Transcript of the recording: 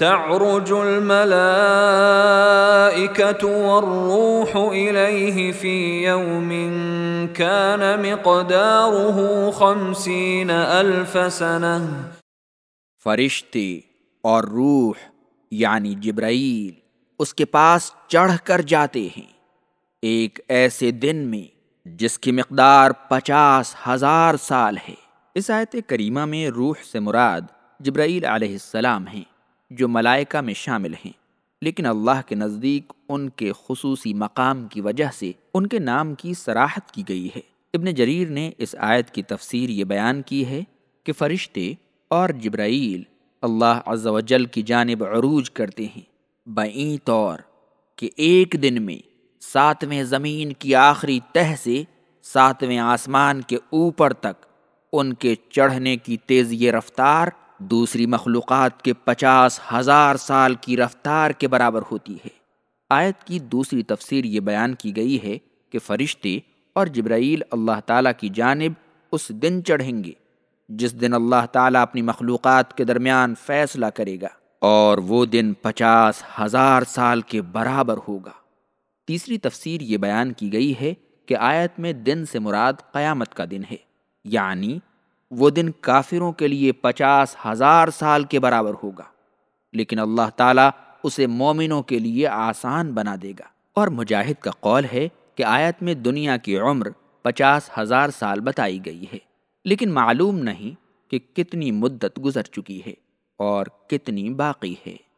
تعرج الملائكة والروح إليه في يوم كان مقداره خمسين ألف سنة. فرشتے اور روح یعنی جبرائیل اس کے پاس چڑھ کر جاتے ہیں۔ ایک ایسے دن میں جس کی مقدار پچاس ہزار سال ہے۔ اس آیت کریمہ میں روح سے مراد جبرائیل علیہ السلام ہیں۔ جو ملائکہ میں شامل ہیں۔ لیکن اللہ کے نزدیک ان کے خصوصی مقام کی وجہ سے ان کے نام کی سراحت کی گئی ہے۔ ابن جریر نے اس آیت کی تفسیر یہ بیان کی ہے کہ فرشتے اور جبرائیل اللہ عز و جل کی جانب عروج کرتے ہیں۔ بئیں طور کہ ایک دن میں ساتویں زمین کی آخری تہ سے ساتویں آسمان کے اوپر تک ان کے چڑھنے کی تیزی رفتار دوسری مخلوقات کے پچاس ہزار سال کی رفتار کے برابر ہوتی ہے۔ آیت کی دوسری تفسیر یہ بیان کی گئی ہے کہ فرشتے اور جبرائیل اللہ تعالیٰ کی جانب اس دن چڑھیں گے، جس دن اللہ تعالیٰ اپنی مخلوقات کے درمیان فیصلہ کرے گا اور وہ دن پچاس ہزار سال کے برابر ہوگا۔ تیسری تفسیر یہ بیان کی گئی ہے کہ آیت میں دن سے مراد قیامت کا دن ہے یعنی وہ دن کافروں کے لیے پچاس ہزار سال کے برابر ہوگا۔ لیکن اللہ تعالیٰ اسے مومنوں کے لیے آسان بنا دے گا۔ اور مجاہد کا قول ہے کہ آیت میں دنیا کی عمر پچاس ہزار سال بتائی گئی ہے۔ لیکن معلوم نہیں کہ کتنی مدت گزر چکی ہے اور کتنی باقی ہے۔